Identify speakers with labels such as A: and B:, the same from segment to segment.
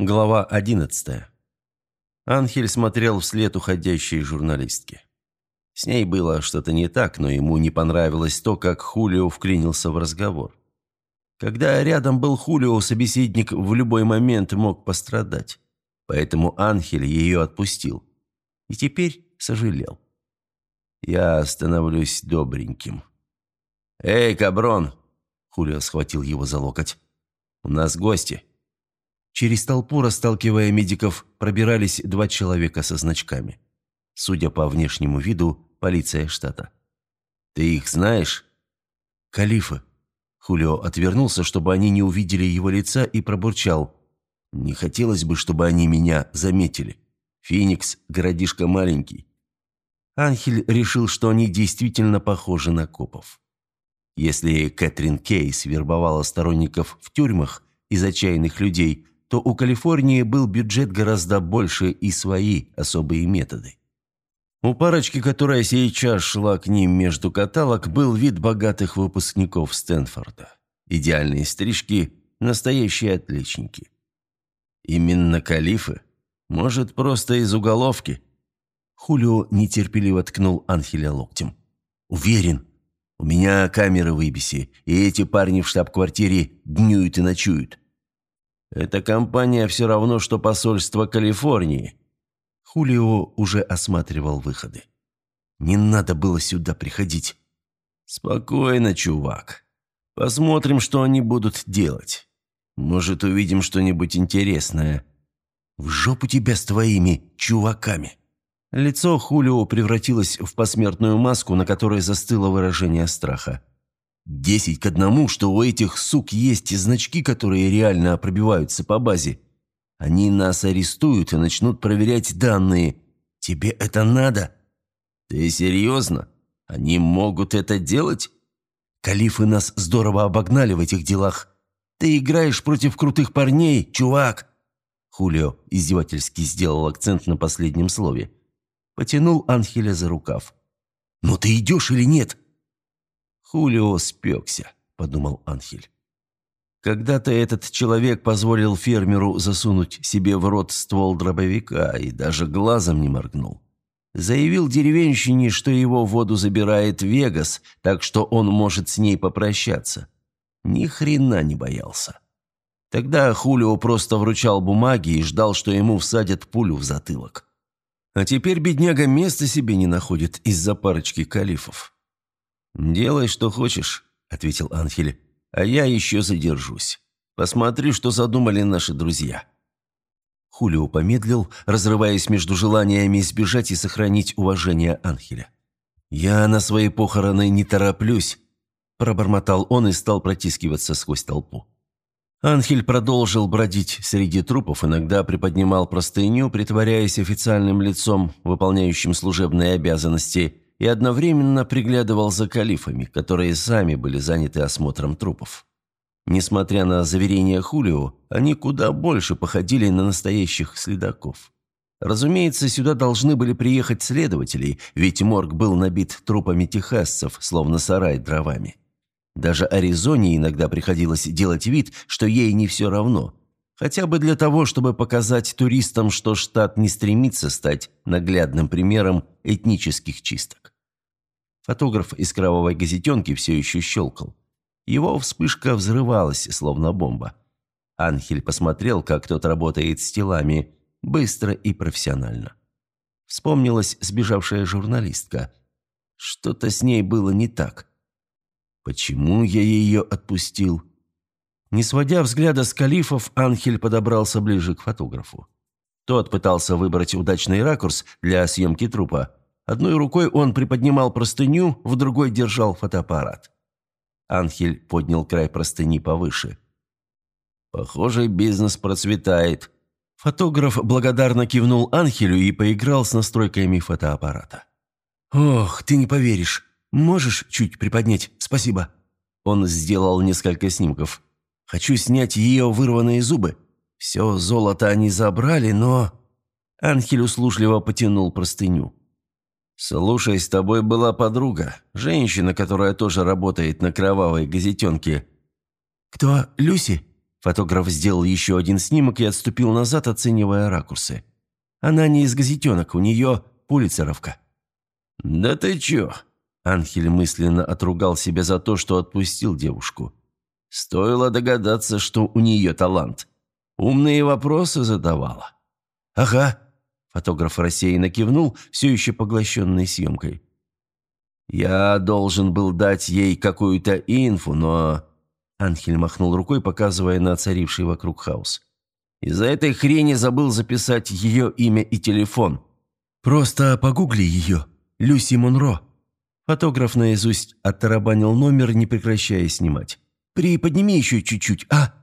A: Глава 11. Анхель смотрел вслед уходящей журналистки. С ней было что-то не так, но ему не понравилось то, как Хулио вклинился в разговор. Когда рядом был Хулио, собеседник в любой момент мог пострадать. Поэтому Анхель ее отпустил. И теперь сожалел. «Я становлюсь добреньким». «Эй, Каброн!» Хулио схватил его за локоть. «У нас гости». Через толпу, расталкивая медиков, пробирались два человека со значками. Судя по внешнему виду, полиция штата. «Ты их знаешь?» «Калифы». Хулио отвернулся, чтобы они не увидели его лица, и пробурчал. «Не хотелось бы, чтобы они меня заметили. Феникс – городишко маленький». Анхель решил, что они действительно похожи на копов. Если Кэтрин Кейс вербовала сторонников в тюрьмах из отчаянных людей, то у Калифорнии был бюджет гораздо больше и свои особые методы. У парочки, которая сейчас шла к ним между каталог, был вид богатых выпускников Стэнфорда. Идеальные стрижки, настоящие отличники. Именно калифы? Может, просто из уголовки? Хулио нетерпеливо ткнул Анхеля локтем. «Уверен. У меня камеры в Ибисе, и эти парни в штаб-квартире днюют и ночуют. Эта компания все равно, что посольство Калифорнии. Хулио уже осматривал выходы. Не надо было сюда приходить. Спокойно, чувак. Посмотрим, что они будут делать. Может, увидим что-нибудь интересное. В жопу тебя с твоими чуваками. Лицо Хулио превратилось в посмертную маску, на которой застыло выражение страха. Десять к одному, что у этих сук есть значки, которые реально пробиваются по базе. Они нас арестуют и начнут проверять данные. Тебе это надо? Ты серьезно? Они могут это делать? Калифы нас здорово обогнали в этих делах. Ты играешь против крутых парней, чувак. Хулио издевательски сделал акцент на последнем слове. Потянул Анхеля за рукав. «Ну ты идешь или нет?» «Хулио спекся», – подумал Анхель. Когда-то этот человек позволил фермеру засунуть себе в рот ствол дробовика и даже глазом не моргнул. Заявил деревенщине, что его воду забирает Вегас, так что он может с ней попрощаться. Ни хрена не боялся. Тогда Хулио просто вручал бумаги и ждал, что ему всадят пулю в затылок. А теперь бедняга места себе не находит из-за парочки калифов. «Делай, что хочешь», — ответил Анхель, — «а я еще задержусь. Посмотри, что задумали наши друзья». Хулио помедлил, разрываясь между желаниями избежать и сохранить уважение Анхеля. «Я на свои похороны не тороплюсь», – пробормотал он и стал протискиваться сквозь толпу. Анхель продолжил бродить среди трупов, иногда приподнимал простыню, притворяясь официальным лицом, выполняющим служебные обязанности, и одновременно приглядывал за калифами, которые сами были заняты осмотром трупов. Несмотря на заверения Хулио, они куда больше походили на настоящих следаков. Разумеется, сюда должны были приехать следователи, ведь морг был набит трупами техасцев, словно сарай дровами. Даже Аризоне иногда приходилось делать вид, что ей не все равно. Хотя бы для того, чтобы показать туристам, что штат не стремится стать наглядным примером этнических чисток. Фотограф из кровавой газетенки все еще щелкал. Его вспышка взрывалась, словно бомба. Анхель посмотрел, как тот работает с телами, быстро и профессионально. Вспомнилась сбежавшая журналистка. Что-то с ней было не так. Почему я ее отпустил? Не сводя взгляда с калифов, Анхель подобрался ближе к фотографу. Тот пытался выбрать удачный ракурс для съемки трупа, Одной рукой он приподнимал простыню, в другой держал фотоаппарат. Анхель поднял край простыни повыше. «Похоже, бизнес процветает». Фотограф благодарно кивнул Анхелю и поиграл с настройками фотоаппарата. «Ох, ты не поверишь. Можешь чуть приподнять? Спасибо». Он сделал несколько снимков. «Хочу снять ее вырванные зубы. Все золото они забрали, но...» Анхель услужливо потянул простыню. «Слушай, с тобой была подруга, женщина, которая тоже работает на кровавой газетенке». «Кто? Люси?» Фотограф сделал еще один снимок и отступил назад, оценивая ракурсы. Она не из газетенок, у нее пулицеровка. «Да ты чё?» Анхель мысленно отругал себя за то, что отпустил девушку. Стоило догадаться, что у нее талант. Умные вопросы задавала. «Ага», – фотограф рассеянно кивнул, все еще поглощенный съемкой. «Я должен был дать ей какую-то инфу, но...» Анхель махнул рукой, показывая на царивший вокруг хаос. «Из-за этой хрени забыл записать ее имя и телефон. Просто погугли ее. Люси Монро». Фотограф наизусть оттарабанил номер, не прекращая снимать. «Приподними еще чуть-чуть, а?»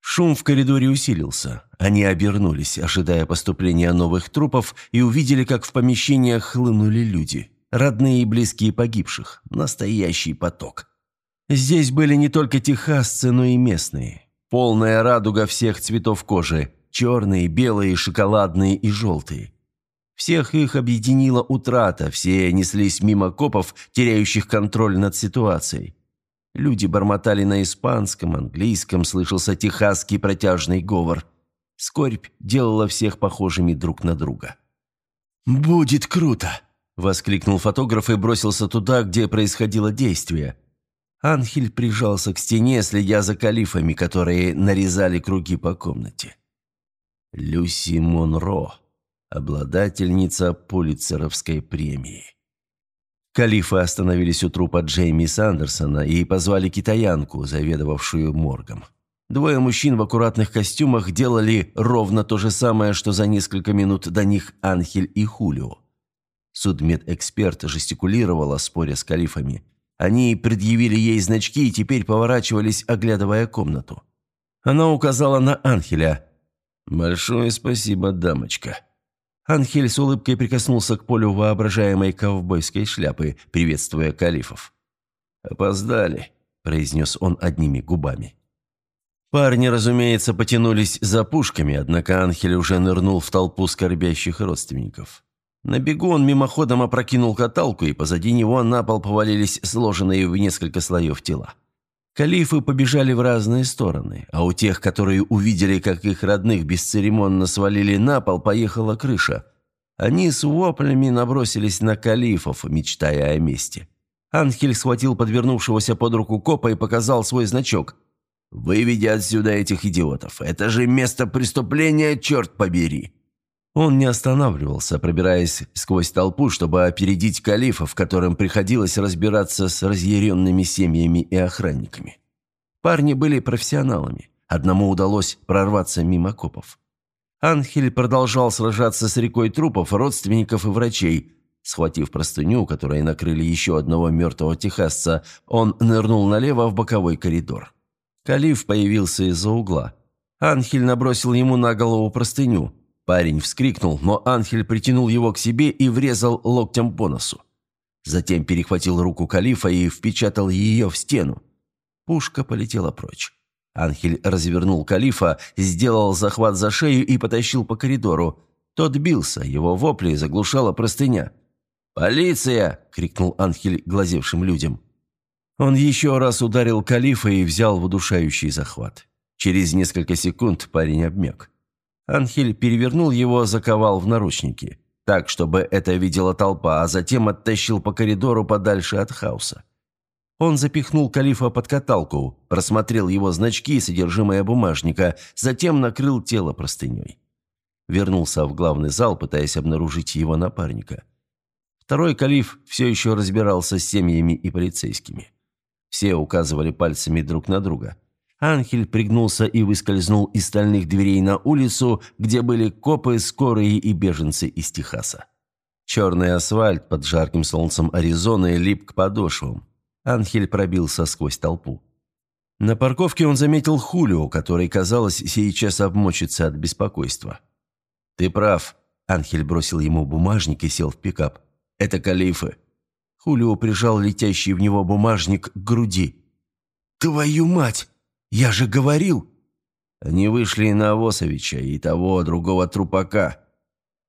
A: Шум в коридоре усилился. Они обернулись, ожидая поступления новых трупов, и увидели, как в помещениях хлынули люди. Родные и близкие погибших. Настоящий поток. Здесь были не только техасцы, но и местные. Полная радуга всех цветов кожи. Черные, белые, шоколадные и желтые. Всех их объединила утрата, все неслись мимо копов, теряющих контроль над ситуацией. Люди бормотали на испанском, английском, слышался техасский протяжный говор. Скорбь делала всех похожими друг на друга. «Будет круто!» – воскликнул фотограф и бросился туда, где происходило действие. Анхель прижался к стене, следя за калифами, которые нарезали круги по комнате. Люси Монро, обладательница Пулитцеровской премии. Калифы остановились у трупа Джейми Сандерсона и позвали китаянку, заведовавшую моргом. Двое мужчин в аккуратных костюмах делали ровно то же самое, что за несколько минут до них Анхель и Хулио. Судмедэксперт жестикулировала, споря с калифами. Они предъявили ей значки и теперь поворачивались, оглядывая комнату. Она указала на Анхеля. «Большое спасибо, дамочка». Анхель с улыбкой прикоснулся к полю воображаемой ковбойской шляпы, приветствуя калифов. «Опоздали», – произнес он одними губами. Парни, разумеется, потянулись за пушками, однако Анхель уже нырнул в толпу скорбящих родственников. На бегу он мимоходом опрокинул каталку, и позади него на пол повалились сложенные в несколько слоев тела. Калифы побежали в разные стороны, а у тех, которые увидели, как их родных бесцеремонно свалили на пол, поехала крыша. Они с воплями набросились на калифов, мечтая о мести. Анхель схватил подвернувшегося под руку копа и показал свой значок. «Выведи отсюда этих идиотов. Это же место преступления, черт побери!» Он не останавливался, пробираясь сквозь толпу, чтобы опередить калифов, которым приходилось разбираться с разъяренными семьями и охранниками. Парни были профессионалами. Одному удалось прорваться мимо копов. Анхель продолжал сражаться с рекой трупов, родственников и врачей. Схватив простыню, которой накрыли еще одного мертвого техасца, он нырнул налево в боковой коридор. Калиф появился из-за угла. Анхель набросил ему на голову простыню – Парень вскрикнул, но Анхель притянул его к себе и врезал локтем по носу. Затем перехватил руку калифа и впечатал ее в стену. Пушка полетела прочь. Анхель развернул калифа, сделал захват за шею и потащил по коридору. Тот бился, его вопли заглушала простыня. «Полиция!» – крикнул Анхель глазевшим людям. Он еще раз ударил калифа и взял в удушающий захват. Через несколько секунд парень обмяк. Анхель перевернул его, заковал в наручники, так, чтобы это видела толпа, а затем оттащил по коридору подальше от хаоса. Он запихнул калифа под каталку, просмотрел его значки и содержимое бумажника, затем накрыл тело простыней. Вернулся в главный зал, пытаясь обнаружить его напарника. Второй калиф все еще разбирался с семьями и полицейскими. Все указывали пальцами друг на друга – Анхель пригнулся и выскользнул из стальных дверей на улицу, где были копы, скорые и беженцы из Техаса. Черный асфальт под жарким солнцем Аризоны лип к подошвам. Анхель пробился сквозь толпу. На парковке он заметил Хулио, который, казалось, сейчас обмочится от беспокойства. «Ты прав», – Анхель бросил ему бумажник и сел в пикап. «Это калифы». Хулио прижал летящий в него бумажник к груди. «Твою мать!» Я же говорил!» Они вышли на Авосовича и того другого трупака.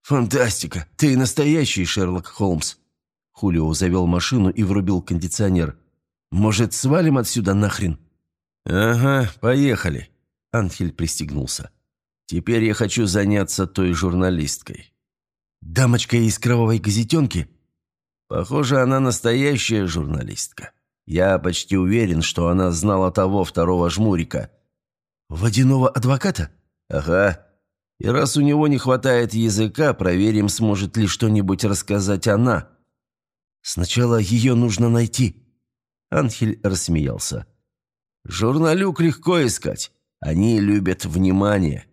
A: «Фантастика! Ты настоящий Шерлок Холмс!» Хулио завел машину и врубил кондиционер. «Может, свалим отсюда нахрен?» «Ага, поехали!» Анхель пристегнулся. «Теперь я хочу заняться той журналисткой».
B: «Дамочка из кровавой газетенки?»
A: «Похоже, она настоящая журналистка. Я почти уверен, что она знала того второго жмурика».
B: «Водяного адвоката?»
A: «Ага. И раз у него не хватает языка, проверим, сможет ли что-нибудь рассказать она».
B: «Сначала ее нужно найти».
A: Анхель рассмеялся. «Журналюк легко искать. Они любят внимание».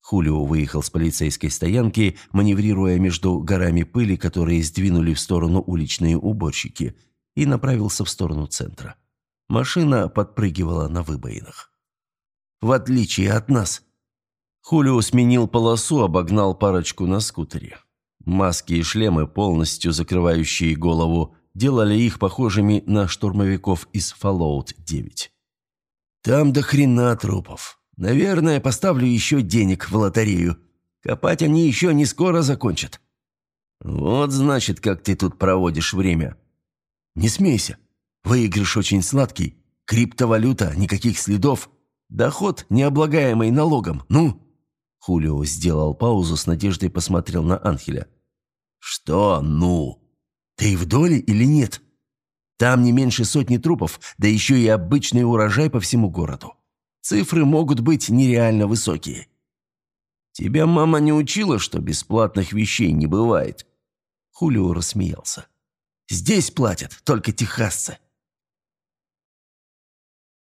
B: Хулио выехал с полицейской стоянки, маневрируя между горами пыли, которые сдвинули в сторону уличные уборщики, и направился в сторону центра. Машина подпрыгивала на выбоинах. «В отличие от нас!»
A: Хулио сменил полосу, обогнал парочку на скутере. Маски и шлемы, полностью закрывающие голову, делали их похожими на штурмовиков из Fallout 9.
B: «Там до хрена трупов. Наверное, поставлю еще денег в лотерею. Копать они еще не скоро закончат».
A: «Вот, значит, как ты тут проводишь время».
B: «Не смейся. Выигрыш очень сладкий. Криптовалюта, никаких следов. Доход, необлагаемый налогом. Ну?»
A: Хулио сделал паузу, с надеждой посмотрел на Анхеля.
B: «Что «ну»? Ты в доле или нет? Там не меньше сотни трупов, да еще и обычный урожай по всему городу. Цифры могут быть нереально высокие.
A: Тебя мама не учила, что бесплатных вещей не бывает?»
B: Хулио рассмеялся. «Здесь платят только техасцы.